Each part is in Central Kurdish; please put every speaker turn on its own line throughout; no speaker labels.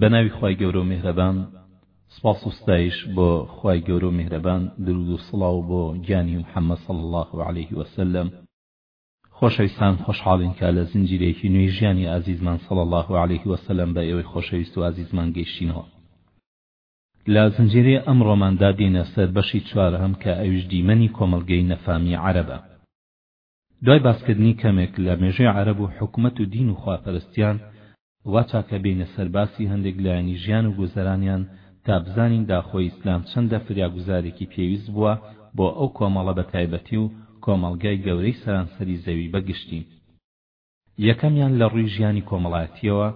بەناوی خوای گەورە و میهرەبان سپاس و ستایش بۆ خوای گەورە و میهرەبان درود و سڵاو بۆ گیانی محەممەد صلی الله علیه وسلم خۆشەویستان خۆشحاڵین کە لە زنجیرەیەکی نوێی ژیانی ئازیزمان صلی الله علیه وسلم بە ئێوەی خۆشەویست و ئازیزمان گەیشتینەوە لە زنجیرەی ئەمڕۆماندا دێینە سەر بەشی چوارهەم کە ئەویش دیمەنی کۆمەڵگەی نەفامی عەرەبە دوای باسکردنی کەمێک لە مێژووی عەرەب و حکومەت و دین و خواپەرستیان، وا چاکە بێینە سەر باسی هەندێک لایەنی ژیان و گوزەرانیان تا بزانین داخۆ ئیسلام چەندە فریاگوزارێکی پێویست بووە بۆ ئەو کۆمەڵە بە تایبەتی و کۆمەڵگای گەورەی سەرانسەری زەوی بە گشتی. یەکەمیان لە ڕووی ژیانی کۆمەڵایەتییەوە،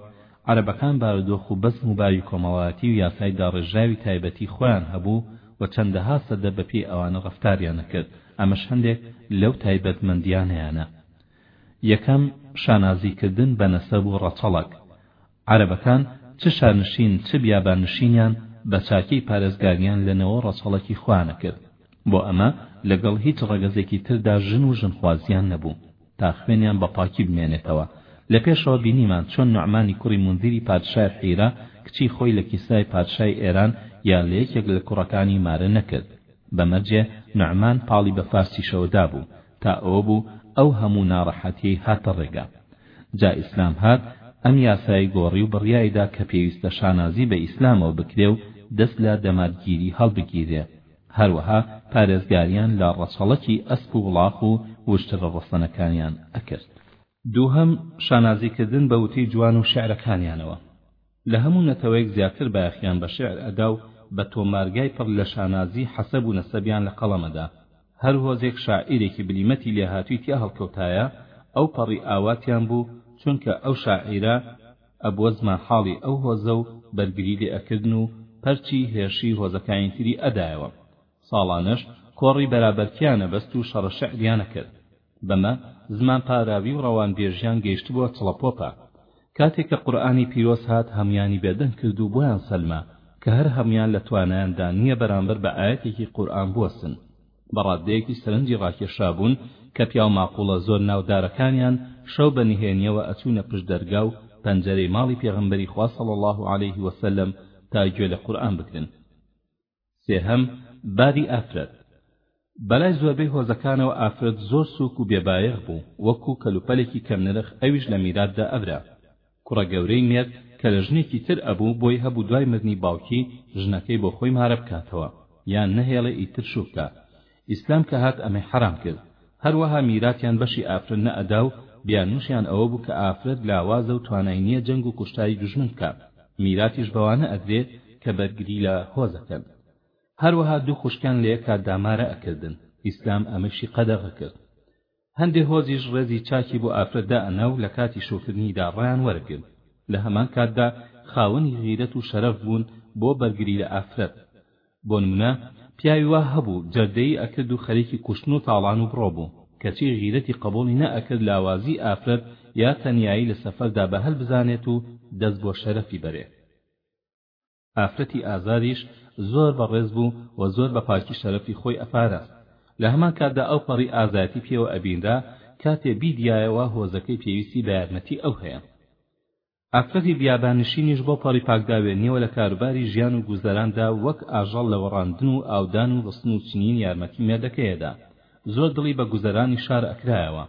عەرەبەکان بارودۆخ و بەزم و باوی کۆمەڵایەتی و یاسای داڕێژراوی تایبەتی خۆیان هەبوو و چەندەها سەدە بە پێی ئەوانە ڕەفتاریان ئەکرد، ئەمەش هەندێک لەو تایبەتمەندیانەیانە. یەکەم، شانازی کردن بە نەسەب و ڕەچەڵەک، عەرەبەکان چ شارنشین چ بیابان نشینیان بە چاکی پارێزگاریان لە نەوەو ڕەچەڵەکی خۆیان ئەکرد بۆ ئەمە لە گەڵ هیچ ڕەگەزێکی تردا ژن و ژن خوازیان نەبوو تا خوێنیان بە پاکی بمێنێتەوە لە پێشەوە بینیمان چۆن نوعمانی کوڕی مونذیری پادشای حیرە کچی خۆی لە کیسرای پادشای ئێران یا لە یەکێک لە کوڕەکانی مارە نەکرد بە مەرجێ نوعمان پاڵی بە فارسیشەوە دابوو تا ئەوە بوو ئەو هەموو ناڕەحەتیەی هاتە ڕێگا جا ئیسلام هات ئەم یاسایەی گۆڕی و بڕیایدا کە پێویستە شانازی بە ئیسلامەوە بکرێ و دەست لە دەمارگیری هەڵبگیرێ هەروەها پارێزگاریان لە ڕەچەڵەکی ئەسپ و وڵاخ و وشترە ڕەسەنەکانیان ئەکرد. دووهەم، شانازیکردن بە وتەی جوان و شیعرەکانیانەوە. لە هەموو نەتەوەیەک زیاتر بایەخیان بە شیعر ئەدا و بە تۆمارگای پڕ لە شانازی حەسەب و نەسەبیان لە قەڵەم ئەدا. هەر هۆزێک شاعیرێکی بلیمەتی لێهاتووی تیا هەڵکەوتایە، ئەوپەڕی ئاواتیان بوو، چونکە ئەو شاعیرە ئەبووە زمانحاڵی ئەو هۆزە و بەرگری لێ ئەکردن و پەرچی هێرشی هۆزەکانیتری ئەدایەوە. ساڵانەش کۆڕی بەرابەرتیان ئەبەست و شەڕە شعریان ئەکرد. بەمە زمان پاراوی و ڕەوانبێژیان گەیشتبووە چڵەپۆپە. کاتێ کە قورئانی پیرۆز هات هەموویانی بێدەنگ کرد و بۆیان سەلما کە هەر هەموویان لە توانایان دا نییە بەرامبەر بە ئایەتێکی قورئان بوەستن. بە ڕاددەیەکی سەرنجی ڕاکێشابوون کە پیاو ماقوڵە زۆر ناودارەکانیان شەو بە نهێنییەوە ئەچوونە پشت دەرگا و پەنجەرەی ماڵی پێغەمبەری خوا صلی اللە علیه وسلم تا گوێ لە قورئان بگرن. سێهەم، بابی ئافرەت، بەلای زۆربەی هۆزەکانەوە ئافرەت زۆر سووک و بێ بایەخ بوو، وەکوو کەلوپەلێکی کەم نرخ ئەویش لە میراتدا ئەبرا، کوڕە گەورەی مێرد کە لە ژنێکی تر ئەبوو بۆی هەبوو دوای مردنی باوکی ژنەکەی بۆ خۆی مارە بکاتەوە یان نەهێڵێ ئیتر شوو بکا، ئیسلام کە هات ئەمەی حەرام کرد هەروەها میراتیان بەشی ئافرەت نە ئەدا و بیانوشیان ئەوە بوو کە ئافرەت لاوازە و توانای نیە جەنگ و کوشتاری دوژمن بکات میراتیش بەوانە ئەدرێ کە بەرگری لە هۆز ئەکەن هەروەها دوو خوشکیان لە یەک کاتدا مارە ئەکردن ئیسلام ئەمەیشی قەدەغە کرد هەندێ هۆزیش ڕێزی چاکی بۆ ئافرەت دائەنا و لەکاتی شۆکردنیدا ڕایان وەرەگرت، لە هەمان کاتدا خاوەنی غیرەت و شەرەف بوون بۆ بەرگری لە ئافرەت، بۆ نمونە پیاوی وا هەبوو جەردەیی ئەکرد و خەریکی کوشتن و تاڵان و بڕۆ بوو، کەچی غیرەتی قەبوڵی نەئەکرد لاوازی ئافرەت یا تەنیایی لە سەفەردا بە هەل بزانێت و دەست بۆ شەرەفی بەرێ. ئافرەتی ئازادیش زۆر بە ڕێز بوو و زۆر بە پاکی شەرەفی خۆی ئەپاراست لە هەمان کاتدا ئەو پەڕی ئازایەتی پێوە ئەبینرا کاتێ بیدیایەوە هۆزەکەی پێویستی بە یارمەتی ئەو هەیە ئافرەتی بیابانشینیش بۆ پەڕی پاکداوێنیەوە لە کاروباری ژیان و گوزەراندا وەک ئاژەڵ لە وەڕاندن و ئاودان و ڕستن و چنین یارمەتی مێردەکەیەدا زۆر دڵی بە گوزەرانی شار ئەکرایەوە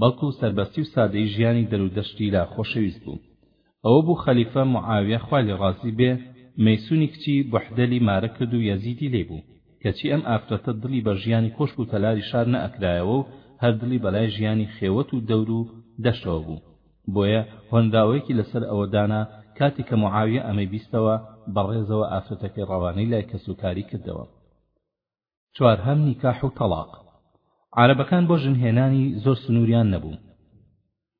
بەڵکو سەربەستی و سادەیی ژیانی دەرودەشتی لا خۆشەویست بوو ئەوە بوو خەلیفە معاویە خوا لێ ڕازی بێ مەیسونی کچی بوحدەلی مارە کرد و یەزیدی لێی بوو کەچی ئەم ئافرەتە دڵی بە ژیانی کۆشک و تەلاری شار نەئەکرایەوە و هەر دڵی بەلای ژیانی خێوەت و دەور و دەشتەوە بوو بۆیە هۆنراوەیەکی لەسەر ئەوە دانا کاتێ کە معاویە ئەمەی بیستەوە بە ڕێزەوە ئافرەتەکەی ڕەوانەی لای کەسوکاری کردەوە چوارهەم نیکاح و تەڵاق عارەبەکان بۆ ژن هێنانی زۆر سنوریان نەبوو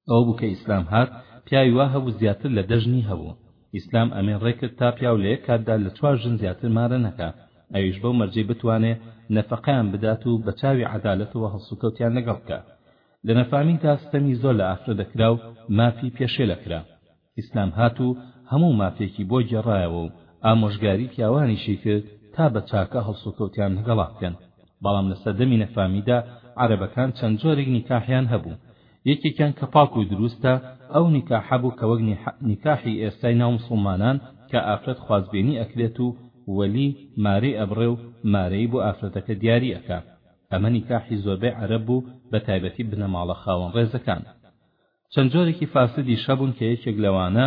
ئەوە بوو کە ئیسلام هات پیاوی وا هەبوو زیاتر لە دە ژنی هەبوو ئیسلام ئەمەی ڕێ کرد تا پیاو لە یەک کاتدا لە چوار ژن زیاتر مارە نەکا ئەویش بەو مەرجەی بتوانێ نەفەقەیان بدات و بە چاوی عەدالەتەوە هەڵسوکەوتیان لەگەڵ بکا لە نەفامیدا ستەمی زۆر لە ئافرەت دەکرا و مافی پێشێلە کرا ئیسلام هات و هەموو مافێکی بۆ گێڕایەوە و ئامۆژگاری پیاوانیشی کرد تا بە چاکە هەڵسوکەوتیان لەگەڵا بکەن، بەڵام لە سەردەمی نەفامیدا عەرەبەکان چەند جۆرێک نیکاحیان هەبوو، یەکێکیان کە پاک و دروستە ئەو نیکاحە بوو کە وەک نیکاحی ئێستای ناو موسڵمانان کە ئافرەت خوازبێنی ئەکرێت و وەلی مارەی ئەبڕێ و مارەی بۆ ئافرەتەکە دیاری ئەکا، ئەمە نیکاحی زۆربەی عەرەب بوو بە تایبەتی بنەماڵە خاوەن ڕێزەکان. چەند جۆرێکی فاسدیش هەبوون کە یەکێک لەوانە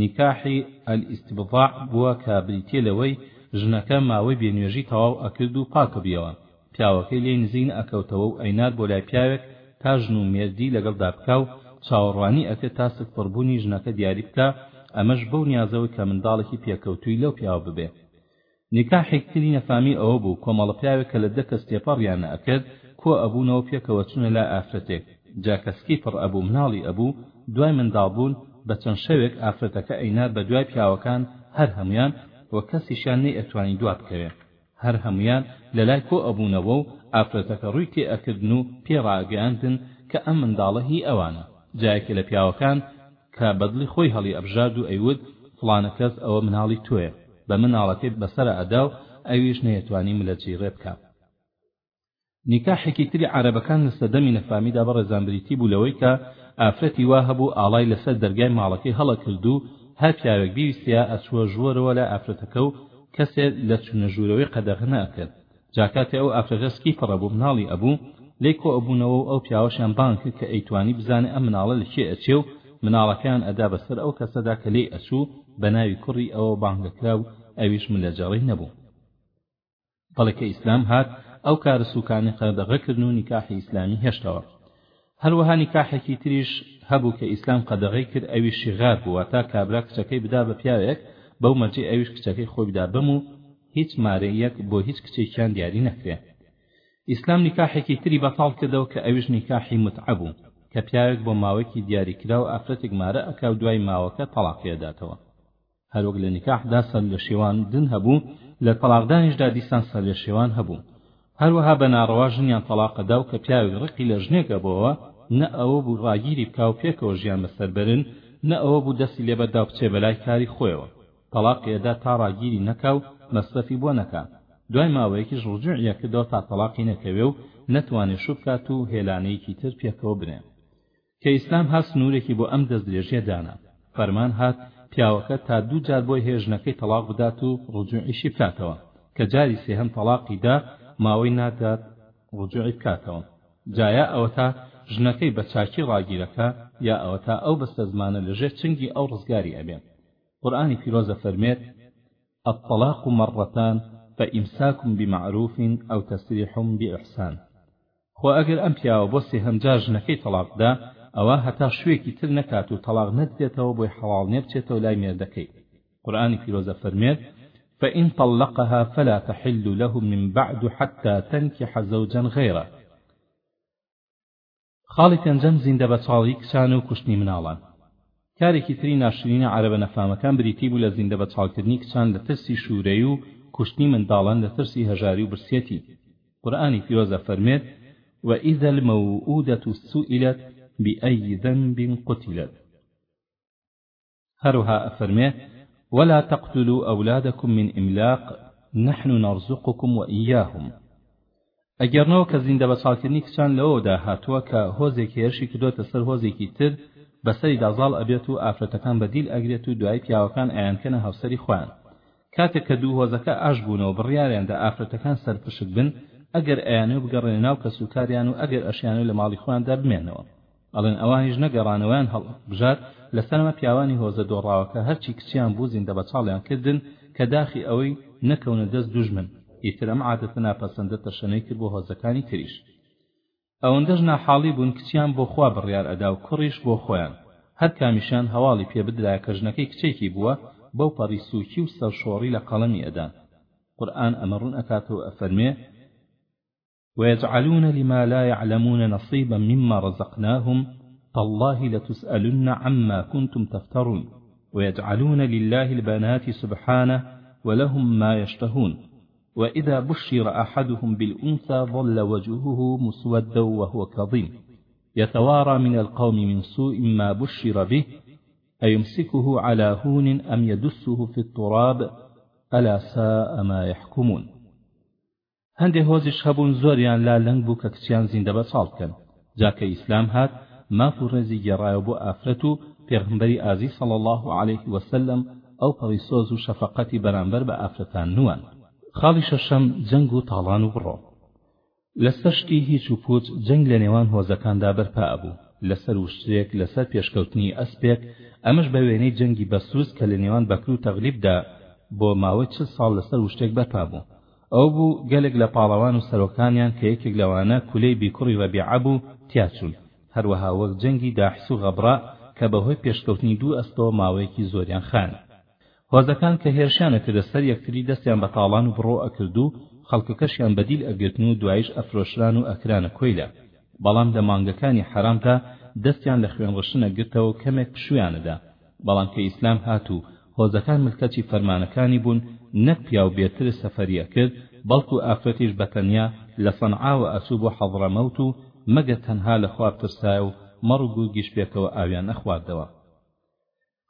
نیکاحی الاستبضاع بووە کە بریتیە لەوەی ژنەکە ماوەی بێ نوێژی تەواو ئەکرد و پاکەبیەوە پیاوەکەی لێی نزیک نەئەکەوتەوە و ئەینارد بۆ لای پیاوێک تا ژن و مێردی لەگەڵدا بکا و چاوەڕوانی ئەکرد تا سکپڕ بوونی ژنەکە دیاری بکا ئەمەش بەو نیازەوەی کە منداڵێکی پێکەوتووی لەو پیاوە ببێ نیکاحێک تری نەفامی ئەوە بوو کۆمەڵە پیاوێک کە لە دە کەس تێپەڕیانە ئەکرد کۆ ئەبوونەوە پێکەوە چونە لای ئافرەتێک جا کە سکی پڕ ئەبوو مناڵی ئەبوو دوای منداڵ بوون بە چەند شەوێک ئافرەتەکە ئەینا بە دوای پیاوەکان هەر هەموویان وە کەسیشیان نەی ئەتوانی دوا بکەوێ هەر هەموویان لە لای کۆ ئەبوونەوە و ئافرەتەکە ڕووی تێ ئەکردن و پێی ڕائەگەیاندن کە ئەم منداڵە هی ئەوانە جا یەکێ لە پیاوەکان کە بەدڵی خۆی هەڵی ئەبژارد و ئەیوت فڵانە کەس ئەوە مناڵی تۆیە بە من ناڵەکەی بەسەرا ئەدا و ئەویش نەیەتوانی ملە جێی ڕێ بکا. نیکاحێکی تری عارەبەکان لە سەردەمی نەفامیدا بەڕێزان بریتی بوو لەوەی کە ئافرەتی وا هەبوو ئاڵای لە سەر دەرگای ماڵەکەی هەڵ ئەکرد و هەر پیاوێک بیویستایە ئەچووە ژوورەوە لای ئافرەتەکە و کەسێ لە چوونە ژوورەوەی قەدەغە نەئەکرد جا کاتێ ئەو ئافرەتە سکی پڕ ئەبوو مناڵی ئەبوو لێی کۆ ئەبوونەوە و ئەو پیاوەشیان بانگ کرد کە ئەیتوانی بزانێ ئەم مناڵە لە کێ ئەچێ و مناڵەکەیان ئەدا بە سەر ئەو کەسەدا کە لێی ئەچوو بە ناوی کوڕی ئەوە بانگ ئەکرا و ئەویش ملەجەڕی نەبوو بەڵێ کە ئیسلام هات ئەو کارە سوکانە قەدەغە کردن و نیکاحی ئیسلامی هێشتەوە. هەروەها نیکاحێکی تریش هەبوو کە ئیسلام قەدەغەی کرد ئەویش شیغار بوو واتا کابرا کچەکەی بدا بە پیاوێک بەو مەرجەی ئەویش کچەکەی خۆی بدا بەم و هیچ مارەییەک بۆ هیچ کچێکیان دیاری نەکرێ ئیسلام نیکاحێکی تری بەتاڵ کردەوە کە ئەویش نیکاحی متعە بوو کە پیاوێک بۆ ماوەیەکی دیاریکراو ئافرەتێک مارە ئەکا و دوای ماوەکە تەڵاقی ئەداتەوە هەروەک لە نیکاح دا سەرلێشێوان دن هەبوو لە تەڵاقدانیشدا دیسان سەرلێشێوان هەبوو هەروەها بە ناڕەوا ژنیان تەڵاق ئەداو کە پیاوێک ڕقی لە ژنێک ئەبۆوە نە ئەوە بوو ڕاگیری بکاو پێکەوە ژیان بەسەر بەرن نە ئەوە بوو دەستی لێ بەرداو بچێ بەلای کاری خۆیەوە تەڵاقی ئەدا تا ڕاگیری نەکاو مەسرەفی بۆ نەکا دوای ماوەیەکیش ڕجوعی ئەکردەوە تا تەڵاقی نەکەوێ و نەتوانێ شوو بکات و هێلانەیەکی تر پێکەوە بنێ کە ئیسلام هات سنوورێکی بۆ ئەم دەستدرێژییە دانا، فەرمان هات پیاوەکە تا دوو جار بۆی هەیە ژنەکەی تەڵاق بدات و ڕجووعیشی بکاتەوە، کە جاری سێهەم تەڵاقی دا ماوەی نادات ڕجووعی بکاتەوە، جا یا ئەوەتا ژنەکەی بە چاکی ڕاگیرەکا یا ئەوەتا ئەو بەستەزمانە لە ژێر چنگی ئەو ڕزگاری ئەبێ، قورئانی پیرۆز ئەفەرمێت، الطلاق مرتان فامساک بمعروف او تسریح باحسان، خۆ ئەگەر ئەم پیاوە بۆ سێهەم جار ژنەکەی تەڵاق بدا ئەوا هەتا شوێکی تر نەکات و تەڵاق نەدرێتەوە بۆی حەڵاڵ نیە بچێتەوە لای مێردەکەی قورئانی پیرۆز ئەفەرموێت فإن طلقها فلا تحل له من بعد حتى تنكح زوجا غيره خاڵی پێنجەم زیندەبەچاڵی کچان و کوشتنی مناڵان کارێکی تری ناشرینە عەرەبە نەفامەکان بریتی بوو لە زیندە بەچاڵکردنی کچان لە ترسی شورەی و کوشتنی منداڵان لە ترسی هەژاری و برسیەتی قورئانی پیرۆز ئەفەرمێت وإذا الموئودە سئلت بأی ذنب قتلت هەروەها ئەفەرمێ ولا تقتلوا أولادكم من إملاق نحن نرزقكم وإياهم ئەگێڕنەوە کە زیندەبەچاڵکردنی کچان لەوەوەدا هاتووە کە هۆزێک هێرشی کردۆتە سەر هۆزێکی تر بەسەریدا زاڵ ئەبێت و ئافرەتەکان بە دیل ئەگرێت و دوایی پیاوەکان ئەیانکەنە هاوسەری خۆیان کاتێک کە دوو هۆزەکە ئاش بوونەوە بڕیاریاندا ئافرەتەکان سەرپشک بن ئەگەر ئەیانەوێ بگەڕێنە ناو کەسوکاریان و ئەگەر ئەشیانەوێ لە ماڵی خۆیاندا بمێنەوە ئەڵێن ئەوانیش نەگەڕانەوەیان هەڵبژارد، لەسەرەمە پیاوانی هۆزە دۆڕاوەکە هەرچی کچیان بوو زیندەبەچاڵیان کردن کە داخی ئەوەی نەکەونە دەست دوژمن، ئیتر ئەم عادەتە ناپەسەندە تەشەنەی کرد بۆ هۆزەکانی تریش. ئەوەندەش ناحاڵی بوون کچیان بۆ خوا بڕیار ئەدا و کوڕیش بۆ خۆیان، هەرکامیشیان هەواڵی پێ بدرایە کە ژنەکەی کچێکی بووە، بەوپەڕی سووکی و سەرشۆڕی لە قەڵەمی ئەدان. قورئان ئەمە ڕوون ئەکاتەوە و ئەفەرموێ. ويجعلون لما لا يعلمون نصيبا مما رزقناهم تالله لتسألن عما كنتم تفترون ويجعلون لله البنات سبحانه ولهم ما يشتهون وإذا بشر أحدهم بالأنثى ظل وجهه مسودا وهو كظيم يتوارى من القوم من سوء ما بشر به أيمسكه على هون أم يدسه في التراب ألا ساء ما يحكمون هەندێ هۆزیش هەبوون زۆریان لا لەنگ بوو کە کچیان زیندە بەچاڵ بکەن جا کە ئیسلام هات ماف و ڕێزی گێڕایەوە بۆ ئافرەت و پێغەمبەری ئازیز صلی اللە علیە وسلم ئەوپەڕی سۆز و شەفەقەتی بەرامبەر بە ئافرەتان نواند. خاڵی شەشەم، جەنگ و تاڵان و بڕۆ لەسەر شتی هیچ و پوچ جەنگ لە نێوان هۆزەکاندا بەرپا ئەبوو لەسەر وشترێک لەسەر پێشکەوتنی ئەسپێک ئەمەش بە وێنەی جەنگی بەسوس کە لە نێوان بەکر و تەغلیبدا بۆ ماوەی چل ساڵ لەسەر وشتێک بەرپا بوو ئەو بوو گەلێک لە پاڵەوان و سەرۆکانیان کە یەکێک لەوانە کولەیبی کوڕی رەبیعە بوو تیا چوون، هەروەها وەک جەنگی داحس و غەبراء کە بەهۆی پێشکەوتنی دوو ئەسپەوە ماوەیەکی زۆریان خایاند. هۆزەکان کە هێرشیان ئەکردە سەر یەکتری دەستیان بە تاڵان و بڕۆ ئەکرد و خەڵکەکەشیان بە دیل ئەگرتن و دواییش ئەفرۆشران و ئەکرانە کۆیلە، بەڵام لە مانگەکانی حەرامدا دەستیان لە خوێنڕشتن ئەگرتەوە و کەمێک پشوویان ئەدا. بەڵام کە ئیسلام هات و هۆزەکان ملکەچی فەرمانەکانی بوون نەک پیاو بێ ترس سەفەری ئەکرد بەڵکو ئافرەتیش بە تەنیا لە سەنعاوە ئەچوو بۆ حەضرەمەوت و مەگە تەنها لە خوا بترسایە و مەڕ و گورگیش پێکەوە ئاویان ئەخواردەوە.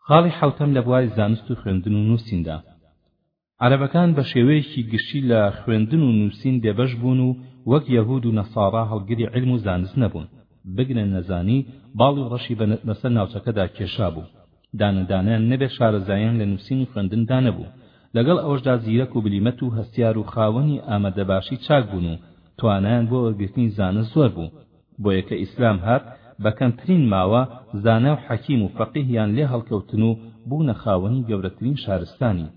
خاڵی حەوتەم لە بواری زانست و خوێندن و نووسیندا. عەرەبەکان بە شێوەیەکی گشتی لە خوێندن و نووسین بێبەش بوون و وەک یەهوود و نەسارا هەڵگری عیلم و زانست نەبوون، بگرە نەزانی باڵی ڕەشی بە بەسەر ناوچەکەدا کێشابوو، دانە دانەیان نەبێ شارەزاییان لە نووسین و خوێندندا نەبوو، لەگەڵ ئەوەشدا زیرەک و بلیمەت و هەستیار و خاوەنی ئامادەباشی چاک بوون و توانایان بۆ وەرگرتنی زانست زۆر بوو. بۆیە کە ئیسلام هات بە کەمترین ماوە زانا و حەکیم و فەقیهیان لێ هەڵکەوتن و بوونە خاوەنی گەورەترین شارستانی.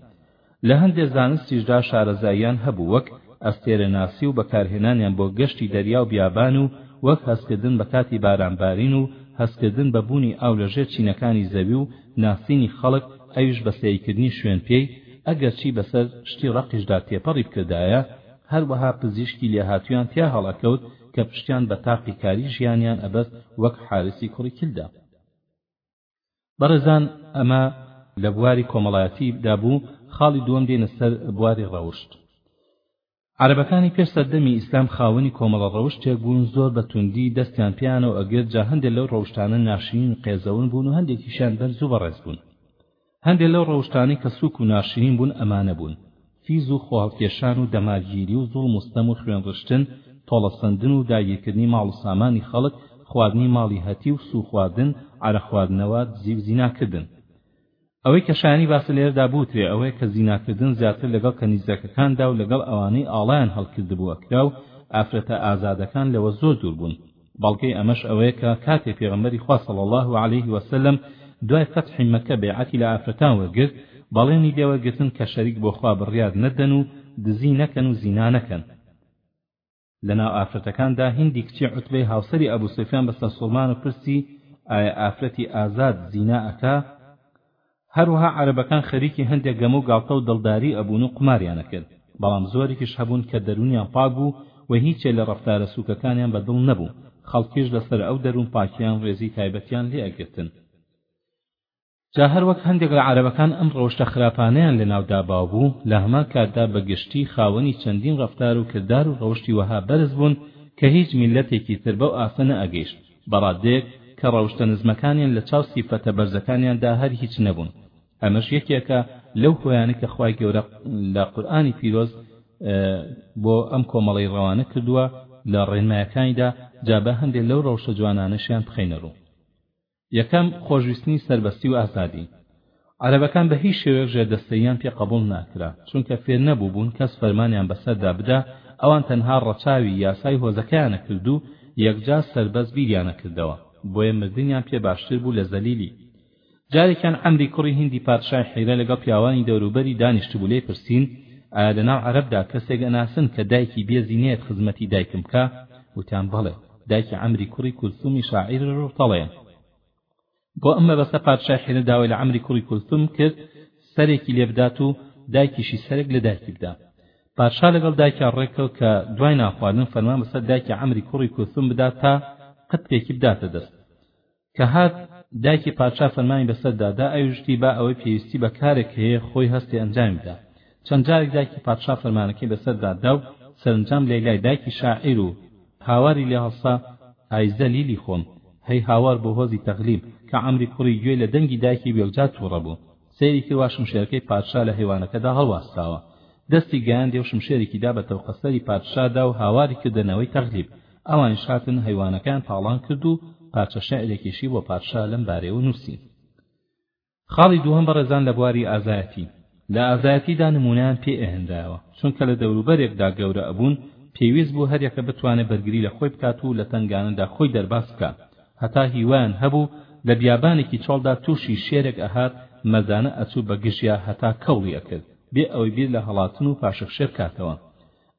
لە هەندێ زانستیشدا شارەزاییان هەبوو وەک ئەستێرەناسی و بەکارهێنانیان بۆ گەشتی دەریا و بیابان و وەک هەستکردن بە کاتی بارانبارین و هەستکردن بە بوونی ئاو لە ژێر چینەکانی زەوی و ناسینی خەڵک ئەویش بە سەیکردنی شوێنپێی ئەگەرچی بەسەر شتی ڕەقیشدا تێپەڕی بکردایە هەروەها پزیشکی لێهاتوویان تیا هەڵئەکەوت کە پشتیان بە تاقی کاری ژیانیان ئەبەست وەک حارسی کوڕی کلدا. بەڕێزان ئەمە لە بواری کۆمەڵایەتی دا بوو، خاڵی دووەم دێینە سەر بواری ڕەوشت. عەرەبەکانی پێش سەردەمی ئیسلام خاوەنی کۆمەڵە ڕەوشتێک بوون زۆر بە توندی دەستیان پێیانەوە ئەگرت جا هەندێ لەو ڕەوشتانە ناشرین قێزەون بوون و هەندێکیشیان بەرز و بەڕێز بوون. هەندێ لەو ڕەوشتانەی کە سووک و ناشرین بوون ئەمانە بوون، فیز و خۆهەڵکێشان و دەمارگیری و زوڵم و ستەم و خوێن ڕشتن، تۆڵەسەندن و داگیرکردنی ماڵ و سامانی خەڵک، خواردنی ماڵی هەتیو و سوو خواردن، عەرەق خواردنەوە، دزی و زیناکردن. ئەوەی کە شایانی باسە لێرەدا بوترێ ئەوەیە کە زیناکردن زیاتر لەگەڵ کەنیزەکەکاندا و لەگەڵ ئەوانەی ئاڵایان هەڵکردبوو ئەکرا و ئافرەتە ئازادەکان لەوە زۆر دوور بوون. بەڵگەی ئەمەش ئەوەیە کە کاتێ پێغەمبەری خوا صلی اللە علیه وسلم دوای فەتحی مەککە بەیعەتی لە ئافرەتان وەرگرت بەڵێنی لێوەرگرتن کە شەریک بۆ خوا بڕیار نەدەن و دزی نەکەن و زینا نەکەن لەناو ئافرەتەکاندا هیندی کچی عوتبەی هاوسەری ئەبو سفیان بە سەرسوڕمان و پرسی ئایا ئافرەتی ئازاد زینا ئەکا هەروەها عەرەبەکان خەریکی هەندێک گەمە و گاڵتە و دڵداری ئەبوون و قوماریان ئەکرد، بەڵام زۆرێکیش هەبوون کە دەروونیان پاک بوو و هیچێ لە ڕەفتارە سووکەکانیان بە دڵ نەبوو، خەڵکیش لەسەر ئەو دەروون پاکییان ڕێزی تایبەتیان لێ ئەگرتن. جا هەر وەک هەندێک لە عەرەبەکان ئەم ڕەوشتە خراپانەیان لە ناودا باو بوو، لە هەمان کاتدا بە گشتی خاوەنی چەندین ڕەفتار و کردار و ڕەوشتی وەها بەرز بوون کە هیچ میللەتێکی تر بەو ئاستە نەئەگەیشت، بە ڕاددەیەک کە ڕەوشتە نزمەکانیان لە چاو سیفەتە بەرزەکانیاندا هەر هیچ نەبوون، ئەمەش یەکێکە لەو هۆیانەی کە خوای گەورە لە قورئانی پیرۆز بۆ ئەم کۆمەڵەی ڕەوانە کردووە لە ڕێنمایەکانیدا، جا با هەندێ لەو ڕەوشە جوانانەشیان بخەینە ڕوو. یەکەم، خۆشویستنی سەربەستی و ئازادی. عەرەبەکان بە هیچ شێوەیەک ژێردەستەییان پێ قەبووڵ ناکرا، چونکە فێر نەبووبوون کەس فەرمانیان بەسەردا بدا، ئەوان تەنها ڕەچاوی یاسای هۆزەکەیانە کرد و یەکجا سەربەست بیریانە کردەوە، بۆیە مردنیان پێ باشتر بوو لە زەلیلی. جارێکیان عەمری کوڕی هیندی پادشای حیرە لەگەڵ پیاوانی دەوروبەری دانیشتبوو لێی پرسین، ئایا لە ناو عەرەبدا کەسێک ئەناسن کە دایکی بێزی نەیەت خزمەتی دایکم بکا؟ وتیان بەڵێ، دایکی عەمری کوڕی کولثومی شاعیری ڕووتەڵەیە. بۆ ئەم مەبەستە پادشای حیرە داوای لە عەمری کوڕی کولثوم کرد سەرێکی لێ بدات و دایکیشی سەرێک لە دایکی بدا پادشا لەگەڵ دایکیا ڕێکەوە کە دوای ناخواردن فەرمان بەسەر دایکی عەمری کوڕی کولثوم بدا تا قتپێکی بداتە دەست کە هات دایکی پادشا فەرمانی بەسەر دادا ئەویشتی با ئەوەی پێویستی بە کارێک هەیە خۆی هەستی ئەنجامی بدا چەند جارێک دایکی پادشا فەرمانەکەی بەسەردا دا و سەرنجام لەیلای دایکی شاعیر و هاواری لێ هەڵسا، ئای زەلیلی خۆم، هەی هاوار بۆ هۆزی تەغلیب، کە عەمری کوڕی گوێی لە دەنگی دایکی بێوجا تووڕە بوو، سەیری کرد وا شمشێرەکەی پادشا لە هەیوانەکەدا هەڵواسراوە. دەستی گەیاندی و شمشێرێکی دا بە تەوقە سەری پادشادا و هاواری کردە نەوەی تەغلیب. ئەوانیش هاتن هەیوانەکەیان تاڵان کرد و پارچە شیعرێکیشی بۆ پادشا لەم بارەیەوە نووسی. خاڵی دووهەم بەڕێزان لە بواری ئازایەتی لە ئازایەتیدا نموونەیان پێ ئهندایەوە چونکە لە دەوروبەرێکدا گەورە ئەبوون پێویست بوو هەریەکە بتوانێ بەرگری لە خۆی بکات و لە تەنگانەدا خۆی دەرباز بکا هەتا هیوایان هەبوو لە بیابانێکی چۆڵدا تووشی شێرێک ئەهات مەردانە ئەچوو بە گژیا هەتا کەوڵی ئەکرد بێ ئەوەی بیر لە هەڵاتن و پاشەکشێ بکاتەوە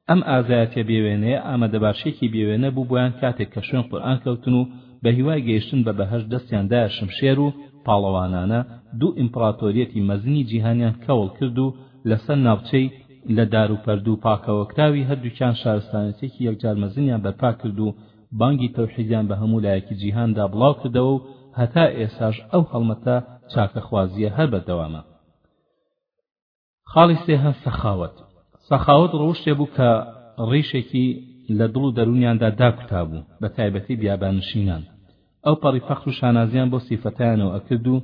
ئەم ئازایەتیە بێوێنەیە ئامادەباشیەکی بێوێنە بوو بۆیان کاتێک کە شوێن قورئان کەوتن و بە هیوای گەیشتن بە بەهەشت دەستیان دایە شمشێر و پاڵەوانانە دوو ئیمپڕاتۆریەتی مەزنی جیهانیان کەوڵ کرد و لە سەر ناوچەی لە دار و پەردوو پاکەوەکراوی هەردووکیان شارستانێتیەکی یەکجار مەزنیان بەرپا کرد و بانگی تەوحیدیان بە هەموو لایەکی جیهاندا بڵاو کردەوە و هەتا ئێساش ئەو هەڵمەتە چاکەخوازیە هەر بەردەوامە. خاڵی سێهە سەخاوەت سەخاوەت ڕەوشتێ بوو کە ڕیشێکی لە دڵ و دەروونیاندا داکوتا بوو بە تایبەتی بیابانشینان ئەو پەڕی فەخر و شانازیان بۆ سیفەتیانەوە ئەکرد و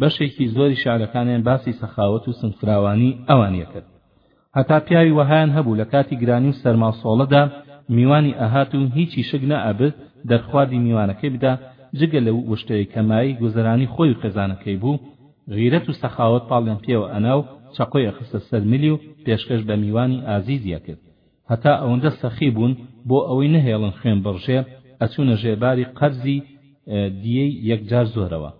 بەشێکی زۆری شعرەکانیان باسی سەخاوەت و سنگفراوانی ئەوان یەکرد هەتا پیاوی وەهایان هەبوو لە کاتی گرانی و سەرماوسۆڵەدا میوانی ئەهات و هیچی شک نەئەبرد دەرخواردی میوانەکەی بدا جگە لەو وشتەیە کە مایەی گوزەرانی خۆی و خێزانەکەی بوو غیرەت و سەخاوەت پاڵیان پێوە ئەنا و چەقۆی ئەخستە سەر ملی و پێشکەش بە میوانی ئازیزی ئەکرد. هەتا ئەوەندە سەخی بوون بۆ ئەوەی نەهێڵن خوێن بڕژێ، ئەچوونە ژێر باری قەرزی دیی یەکجار زۆرەوە.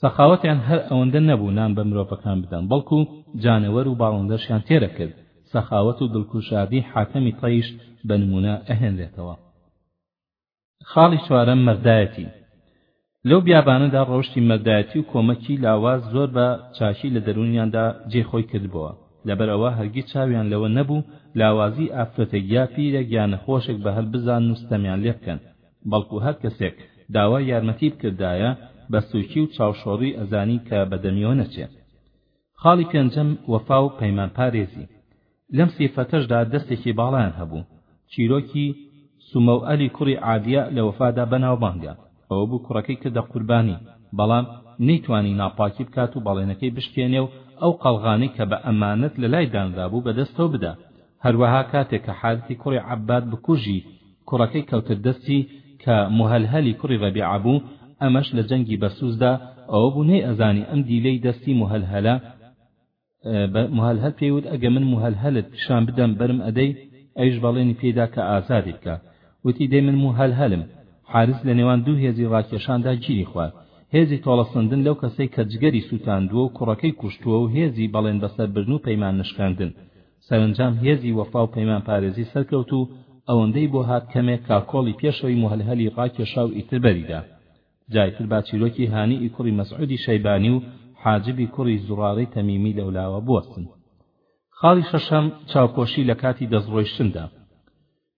سەخاوەتیان هەر ئەوەندە نەبوو نان بە مرۆڤەکان بدەن، بەڵکوو جانەوەر و باڵندەشیان تێر ئەکرد، سەخاوەت و دڵکوشاردیی حاتەمی تەییش بە نموونە ئەهێنرێتەوە. خاڵی چوارەم، مەردایەتی. لەو بیابانەدا ڕەوشی مەردایەتی و کۆمەکی لاواز زۆر بە چاکی لە دەروونیاندا جێی خۆی کردبۆوە، لەبەر ئەوە هەرگیز چاویان لەوە نەبوو لاوازیی ئافرەتێک یا پیرێک یا نەخۆشێک بە هەل بزانن و ستەمیان لێ بکەن، بەڵکو هەر کەسێک داوای یارمەتیی بکردایە، بە سووکی و چاوشۆڕی ئەزانی کە بە دەمیەوە نەچێ. خاڵی پێنجەم وەفا و پەیمانپارێزی، لەم سیفەتەشدا دەستێکی باڵایان هەبوو، چیرۆکی، سومەوئەلی کوڕی عادیە، لە وەفادا بەناوبانگە، ئەوە بوو کوڕەکەی کردە قوربانی، بەڵام نەیتوانی ناپاکی بکات و بەڵێنەکەی بشکێنێ و ئەو قەڵغانەی کە بە ئەمانەت لەلای دانرابوو بەدەستەوە بدا، هەروەها کاتێک کە حارثی کوڕی عەباد بکوژی کوڕەکەی کەوتە دەستی کە موهەلهەلی کوڕی رەبیعە بوو ئەمەش لە جەنگی بەسوسدا ئەوە بوو نەیئەزانی ئەم دیلەی دەستی موهەلهەلە بە موهەلهەل پێی وت ئەگە من موهەلهەلت پیشان بدەم بەرم ئەدەی ئەویش بەڵێنی پێی دا کە ئازادی بکا وتی دەی من موهەلهەلم حارس لە نێوان دوو هێزی ڕاکێشاندا گیری خوارد هێزی تۆڵەسەندن لەو کەسەی کە جگەری سووتاندووە و کوڕەکەی کوشتووە و هێزی بەڵێن بەسەربردن و پەیمان نشکاندن سەرەنجام هێزی وەفا و پەیمانپارێزی سەرکەوت و ئەوەندەی بۆ هات کەمێک کاکۆڵی پێشەوی موهەلهەلی ڕاکێشا و ئیتر بەری دا. جای تر با چیرۆکی هانیئی کوڕی مەسعودی شەیبانی و حاجبی کوڕی زوڕارەی تەمیمی لەولاوە بوەستن. خاڵی شەشەم، چاوپۆشی لە کاتی دەستڕۆیشتندا.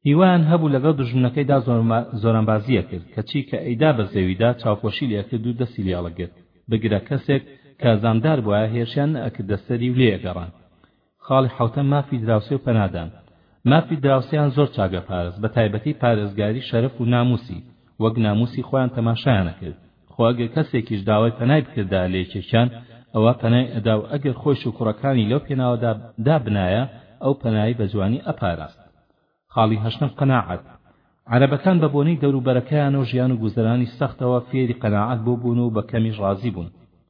هیوایان هەبوو لەگەڵ دوژمنەکەیدا زۆرانبازی ئەکرد کەچی کە ئەیدا بە زەویدا چاوپۆشی لێ ئەکرد و دەستی لێ ئەڵەگرت بگرە کەسێک کە زامدار بوایە هێرشیان نەئەکردە سەری و لێی ئەگەڕان خاڵی حەوتەم مافی دراوسێ و پەنادان مافی دراوسێیان زۆر چاک ئەپارست بە تایبەتی پارێزگاری شەرەف و ناموسی وەک ناموسی خۆیان تەماشایان ئەکرد خۆ ئەگەر کەسێکیش داوای پەنای بکردایە لە یەکێکیان ئەوا پەنای ئەدا و ئەگەر خۆیش و کوڕەکانی لەو پێناوەدا دابنایە ئەو پەنای بە جوانی ئەپاراست خاڵی هەشتەم قەناعەت، عەرەبەکان بە بۆنەی دەوروبەرەکەیانەو ژیان و گوزەرانی سەختەوە فێری قەناعەت بوبون و بە کەمیش ڕازی بون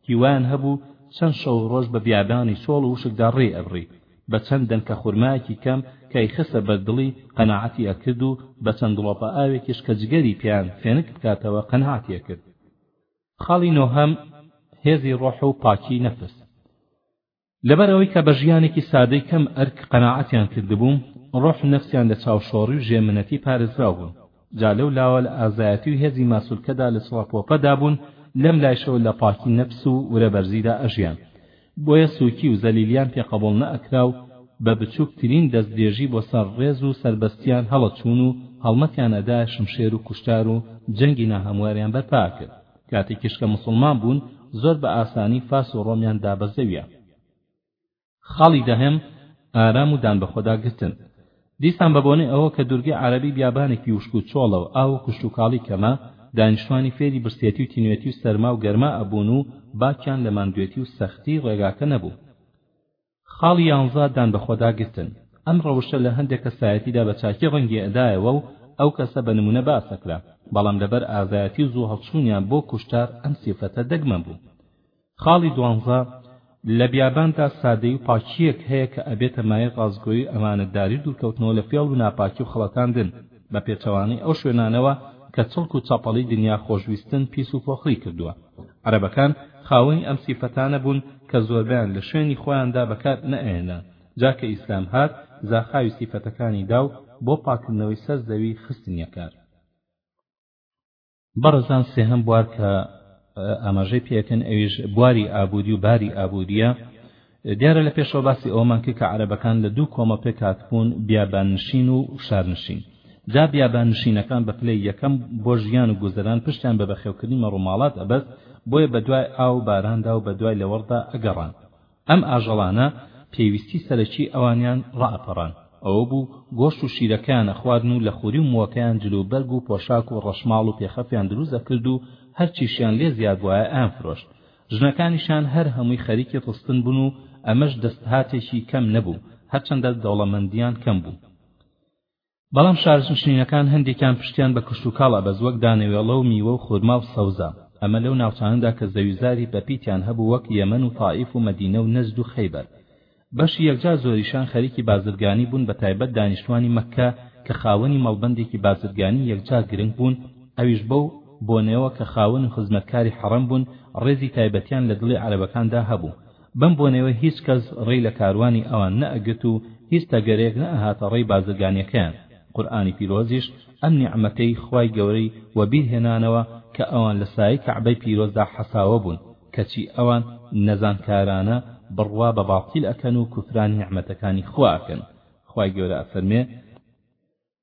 هیوایان هەبوو چەند شەوو ڕۆژ بە بیابانی چۆڵ و وشکدا ڕێی ئەبڕی بە چەند دەنکە خورمایەکی کەم کە ئەیخستە بەر دڵی قەناعەتی ئەکرد و بە چەند دڵۆپە ئاوێکیش کە جگەری پێیان فێنک بکاتەوە قەناعەتی ئەکرد خاڵی نۆهەم هێزی ڕۆح و پاکی نەفس لەبەر ئەوەی کە بە ژیانێکی سادەی کەم ئەرک قەناعەتیان کردبوو، ڕۆح و نەفسیان لە چاوشۆڕی و ژێ منەتی پارێزراو بوون، جا لەو لاوە لە ئازایەتی و هێزی ماسولکەدا لە چڵەپۆپەدا بوون، لەم لایشەوە لە پاکی نەفس و ورەبەرزیدا ئەژیان، بۆیە سووکی و زەلیلیان پێ قەبووڵ نەئەکرا و بە بچووک ترین دەستدرێژی بۆ سەر ڕێز و سەربەستیان هەڵەچوون و هەڵمەتیان ئەدایە شمشێر و کوشتار و جەنگی ناهەمواریان بەرپا ئەکرد. کاتێکیش کە موسڵمان بوون زۆر بە ئاسانی فارس و ڕۆمیان دا بە زەویە. خاڵی دەهەم، ئارام و دان بەخۆدا گرتن. دیسان بە بۆنەی ئەوە کە دوورگەی عەرەبی بیابانێکی وشک و چۆڵە و ئاو و کشتوکاڵی کەمە، دانیشتوانی فێری برسێتی و تینوێتی و سەرما و گەرما ئەبوون و باکیان لە ماندوێتی و سەختیی ڕێگاکە نەبوو. خاڵی یانزە دان بەخۆداگرتن، ئەم ڕەوشە لە هەندێ کەسایەتیدا بە چاکی ڕەنگی ئەدایەوە و ئەو کەسە بە نموونە باس ئەکرا، بەڵام لەبەر ئازایەتی و زوو هەڵچوونیان بۆ کوشتار ئەم سیفەتە دەگمەن بوو. خاڵی دوانزە، لە بیاباندا سادەیی و پاکییەک هەیە کە ئەبێتە مایەی ڕاستگۆیی و ئەمانەتداری و دوورکەوتنەوە لە فێڵ و ناپاکی و خەڵەتاندن، بە پێچەوانەی ئەو شوێنانەوە کە چڵک و چەپەڵی دنیا خۆشویستن پیس و پۆخڵی کردووە. عەرەبەکان خاوەنی ئەم سیفەتانە بوون کە زۆربەیان لە شوێنی خۆیاندا بەکار نەئەهێنان، جا کە ئیسلام هات زاخاوی سیفەتەکانی دا و بۆ پاککردنەوەی سەر زەوی خستنیە کار. بەڕێزان سێهەم بوار کە ئاماژەی پێکن ئەویش بواری ئابووری و باری ئابووریە دیارە لە پێشەوە باسی ئەومان کرد کە عەرەبەکان لە دوو کۆمە پێک هاتبوون بیاباننشین و شارنشین جا بیاباننشینەکان بە پلەی یەکەم بۆ ژیان و گوزەران پشتیان بە بەخێوکردنی مەڕوماڵات ئەبەست بۆیە بە دوای ئاو باراندا و بە دوای لەوەڕدا ئەگەڕان ئەم ئاژەڵانە پێویستی سەرەکی ئەوانیان ڕائەپەڕان ئەوە بوو گۆشت و شیرەکەیان ئەخوارن و لە خوری و مووەکەیان جل و بەرگ و پۆشاک و ڕەشماڵ و پێخەفیان دروست ئەکرد و هەر چیشیان لێ زیاد بوایە ئەیانفرۆشت ژنەکانیشیان هەر هەمووی خەریکی ڕستن بوون و ئەمەش دەستهاتێکی کەم نەبوو هەرچەندە دەوڵەمەندیان کەم بوو. بەڵام شارستنشینەکان هەندێکیان پشتیان بە کشتوکاڵ ئەبەست وەک دانەوێڵە و میوە و خورما و سەوزە، ئەمە لەو ناوچانەدا کە زەویوزاری بەپیتیان هەبوو وەک یەمەن و تائیف و مەدینە و نەجد و خەیبەر، بەشی یەکجار زۆریشیان خەریکی بازرگانی بوون بەتایبەت دانیشتوانی مەککە کە خاوەنی مەڵبەندێکی بازرگانی یەکجار گرنگ بوون، ئەویش بەو بۆنەیەوە کە خاوەن و خزمەتکاری حەڕەم بوون ڕێزی تایبەتیان لە دڵی عەرەبەکاندا هەبوو. بەم بۆنەیەوە هیچ کەس ڕێی لە کاروانی ئەوان نە ئەگرت و هیچ تەگەرەیەک نە ئەهاتە ڕێی بازرگانیەکەیان، قورئانی پیرۆزیش ئەم نیعمەتەی خوای گەورەی وەبیر هێنانەوە کە ئەوان لە سایەی کەعبەی پیرۆزدا حەساوە بوون، کەچی ئەوان نەزانکارانە بڕوا بە باتیل ئەکەن و کوفرانی نیعمەتەکانی خوا ئەکەن، خوای گەورە ئەفەرمێ.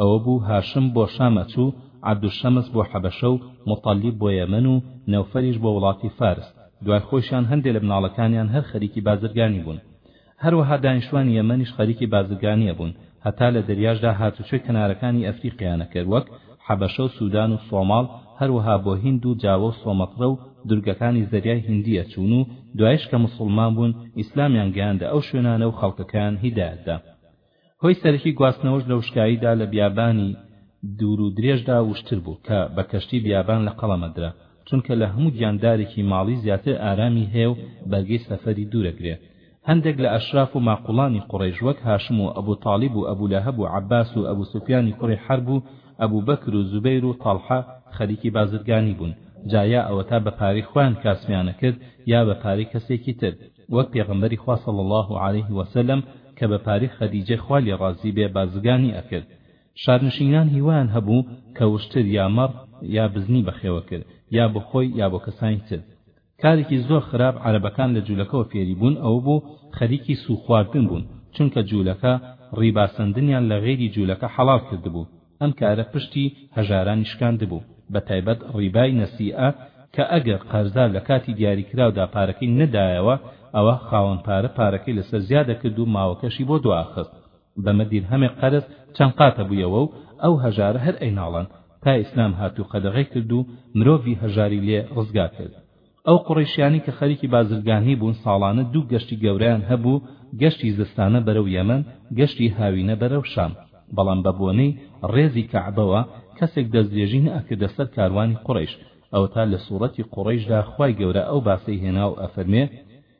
ئەوە بوو هاشم بۆ شام ئەچوو، عەبدولشەمس بۆ حەبەشە و موتەلیب بۆ یەمەن و نەوفەلیش بۆ وڵاتی فارس، دوای خۆیشیان هەندێ لە مناڵەکانیان هەر خەریکی بازرگانی بوون. هەروەها دانیشتوانی یەمەنیش خەریکی بازرگانییە بوون، هەتا لە دەریاشدا هاتوچۆی کەنارەکانی ئەفریقیایان ئەکرد وەک، حەبەشە و سودان و سۆماڵ، هەروەها بۆ هیند و جاوە و سۆمەترە و دورگەکانی زەریای هیندی ئەچوون و دوایش کە موسوڵمان بوون ئیسلامیان گەیاندە ئەو شوێنانە و خەڵکەکەیان هیدایەت دا. هۆی سەرەکی گواستنەوەش لە وشکاییدا لە بیابانی دوور و درێژدا وشتر بوو کە بە کەشتی بیابان لە قەڵەمە درا، چونکە لە هەموو گیاندارێکی ماڵی زیاتر ئارامی هەیە و بەرگەی سەفەری دوورەگرێ. هەندێک لە ئەشراف و ماقوڵانی قوڕەیش وەک هاشم و ئەبو تاڵیب و ئەبو لەهەب و عەباس و ئەبو سوفیانی کوڕی حەرب و ئەبو بەکر و زوبەیر و تەڵحە خەریکی بازرگانی بوون، جا یا ئەوەتا بە پارەی خۆیان کاسبیانەکرد یا بە پارەی کەسێکی تر. وەک پێغەمبەری خوا صلی اللە علیە وسلم کە بە پاری خەدیجەی خوا لێ ڕازی بێ بازرگانی ئەکرد شارنشینان هیوایان هەبوو کە وشتر یا مەڕ یا بزنی بەخێوە کرد یا بۆ خۆی یا بۆ کەسانی تر کارێکی زۆر خراپ عەرەبەکان لە جولەکەوە فێری بوون ئەوە بوو خەریکی سوو خواردن بوون چونکە جولەکە ڕیبا سەندنیان لە غەیری جولەکە حەڵاڵ کردبوو ئەم کارە پشتی هەژارانی شکاندبوو، بە تایبەت ڕیبای نەسیئە کە ئەگەر قەرزار لە کاتی دیاریکراودا پارەکەی نەدایەوە، ئەوا خاوەن پارە پارەکەی لەسەر زیادەکرد و ماوەکەشی بۆ دوائەخست. بەمە دیرهەمێک قەرز چەند قات ئەبوویەوە و ئەو هەژارە هەر ئەیناڵاند تا ئیسلام هات و قەدەغەی کرد و مرۆڤی هەژاری لێ ڕزگار کرد. ئەو قوڕەیشیانەی کە خەریکی بازرگانیی بوون ساڵانە دوو گەشتی گەورەیان هەبوو، گەشتی زستانە بەرەو یەمەن، گەشتی هاوینە بەرەو شام، بەڵام بە بۆنەی ڕێزی کەعبەوە کەسێک دەستدرێژی نەئەکردە سەر کاروانی قوڕەیش، ئەوەتا لە سوڕەتی قوڕەیشدا خوای گەورە ئەو باسەی هێناوە و ئەفەرمێ،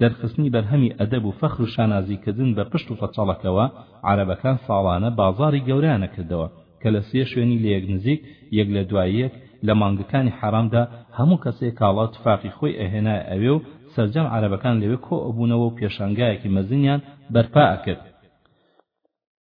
دەرخستنی بەرهەمی ئەدەب و فەخر و شانازی کردن بە پشت و پەچەڵەکەوە، عەرەبەکان ساڵانە بازاڕی گەورەیان ئەکردەوە، کە لە سێ شوێنی لە یەک نزیک، یەک لە دوای یەک، لە مانگەکانی حەرامدا، هەموو کەسێ کاڵا و تفاقی خۆی ئەهێنایە ئەوێ و سەرجەم عەرەبەکان لەوێ کۆ ئەبوونەوە و پێشانگایەکی مەزنیان بەرپا ئەکرد.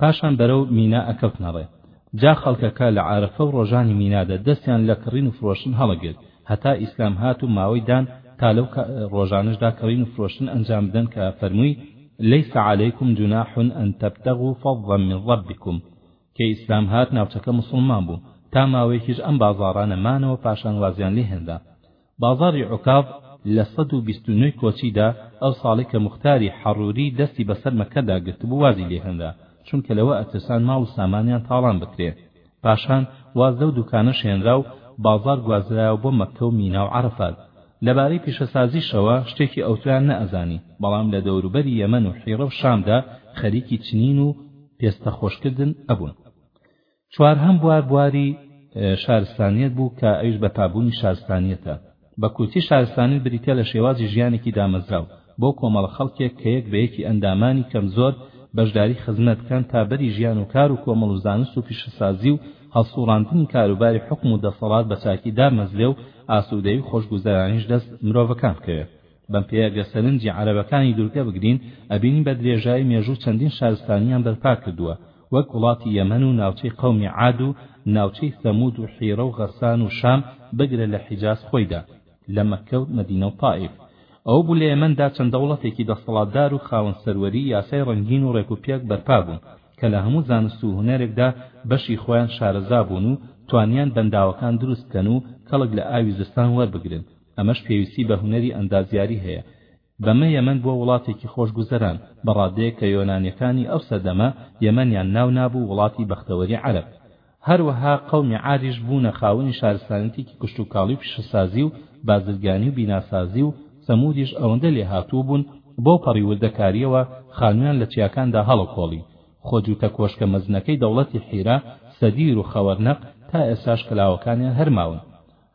پاشان بەرەو مینا ئەکەوتنە ڕێ جا خەڵکەکە لە عارەفە و ڕۆژانی مینادا دەستیان لە کڕین و فرۆشتن هەڵەگرت هەتا ئیسلام هات و ماوەی دان تا لەو ڕۆژانەشدا کڕین و فرۆشتن ئەنجام بدەن کە فەرمووی لەیس عەلەیکم جوناح ان تبتغوا فضلا من ربکم کە ئیسلام هات ناوچەکە موسڵمان بوو تا ماوەیەکیش ئەم بازاڕانە مانەوە پاشان وازیان لێ هێنرا بازاڕی عوکاظ لە سەد و بیست و نۆی کۆچیدا، ئەو ساڵەی کە موختاری حەڕووری دەستی بەسەر مەککەدا گرتبوو وازی لێ هێنرا، چونکە لەوە ئەترسان ماڵ و سامانیان تاڵان بکرێ. پاشان واز لەو دووکانەش هێنرا و بازاڕ گوازرایەوە بۆ مەککە و مینا و عەرەفات. لە بارەی پیشەسازیشەوە شتێکی ئەوتۆیان نەئەزانی، بەڵام لە دەوروبەری یەمەن و حیڕە و شامدا خەریکی چنین و پێستە خۆشکردن ئەبوون. چوارهەم بوار بواری شارستانیەت بوو کە ئەویش بەپابوونی شارستانیەتە. بە کورتی شارستانیت بریتیە لە شێوازی ژیانێکی دامەزراو بۆ کۆمەڵە خەڵکێک کە یەک بە یەکی ئەندامانی کەم زۆر بەشداری خزمەت بکەن تا بەری ژیان و کار و کۆمەڵ و زانست و پیشەسازی و هەڵسوڕاندنی کاروباری حوکم و دەسەڵات بە چاکی دامەزرێ و ئاسوودەیی و خۆشگوزەرانیش دەست مرۆڤەکان بکەوێ. بەم پێیە ئەگەر سەرنجی عەرەبەکانی دوورگە بگرین، ئەبینین بە درێژایی مێژوو چەندین شارستانییان بەرپا کردووە، وەک وڵاتی یەمەن و ناوچەی قەومی عاد و ناوچەی ثەموود و حیرە و غەسان و شام، بگرە لە حیجاز خۆیدا، لە مەککە و مەدینە و تائیف. ئەوە بوو لە یەمەندا چەند دەوڵەتێکی دەستەڵاتدار و خاوەن سەروەریی یاسای ڕەنگین و ڕێکوپێک بەرپا بوون، کە لە هەموو زانست و هونەرێکدا بەشی خۆیان شارەزا بوون و توانییان بەنداوەکان دروست بکەن و کەڵک لە ئاوی زستان وەربگرن. ئەمەش پێویستی بە هونەری ئەندازیاری هەیە. بەمە یەمەن بووە وڵاتێکی خۆشگوزەران، بە ڕادەیەک کە یۆنانیەکانی ئەو سەردەمە یەمەنیان ناو نابوو وڵاتی بەختەوەری عەرەب. هەروەها قەومی عاریش بوونە خاوەنی شارستانیتێکی کشتوکاڵی و پیشەسازی و بازرگانی و بیناسازی و سەمودیش ئەوەندە لێهاتوو بوون بەوپەڕی وردەکاریەوە خانویان لە چیاکاندا هەڵەکۆڵی خۆ جووتە کۆشکە مەزنەکەی دەوڵەتی حیرە، سەدیر و خەوەرنەق تا ئێستاش کەلاوەکانیان هەر ماون.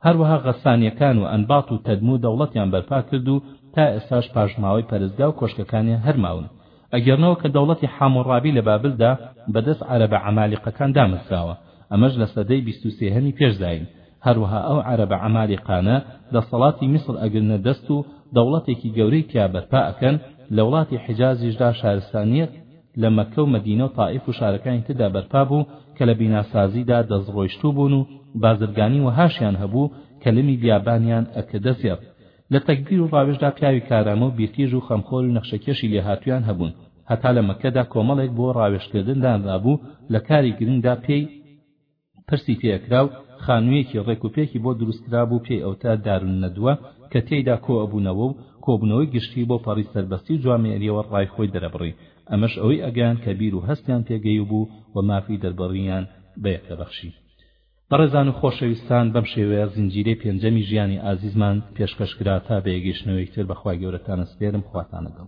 هەروەها غەسانیەکان و ئەنباط و تەدموو دەوڵەتیان بەرپا کرد و تا ئێستاش پاشماوەی پەرستگا و کۆشکەکانیان هەر ماون ئەگێڕنەوە کە دەوڵەتی حاموڕابی لە بابلدا بە دەست عەرەبە عەمالیقەکان دامەزراوە ئەمەش لە سەدەی بیست و سێهەمی پێش زایین هەروەها ئەو عەرەبە عەمالیقانە دەسەڵاتی میسر ئەگرنە دەست و دەوڵەتێکی گەورەی تیا بەرپا ئەکەن لە وڵاتی حیجازیشدا شارستانیەت لە مەککە و مەدینە و تائیف و شارەکانی تردا بەرپا بوو کە لە بیناسازیدا دەست ڕۆیشتوو بوون و بازرگانی وەهاشیان هەبوو کە لمی بیابانیان ئەکردە زێڕ لە تەگبیر و ڕاوێژدا پیاوی کارامە و بیرتیژ و خەمخۆر و نەخشەکێشی لێهاتوویان هەبوون هەتا لە مەککەدا کۆمەڵێک بۆ ڕاوێژکردن دانرابوو لە کاری گرنگدا پێی پرسی پێ ئەکرا و خانوویەکی ڕێک و پێکی بۆ دروست کرابوو پێی ئەوترا داروننەدوە کە تێیدا کۆ ئەبوونەوە و کۆبوونەوەی گشتی بۆ پەڕی سەربەستی و جوامێرییەوە ڕای خۆی دەرەبڕی ئەمەش ئەوەی ئەگەیاند کە بیر و هەستیان پێ گەیوبوو و مافی دەربڕینیان بە یەک دەبەخشی. بەڕێزان و خۆشەویستان بەم شێوەیە زنجیرەی پێنجەمی ژیانی ئازیزمان پێشکەش کرا تا بەیەگەیشتنەوەی تر بەخوای گەورەتان ئەسپێرم خواتان لەگەڵ.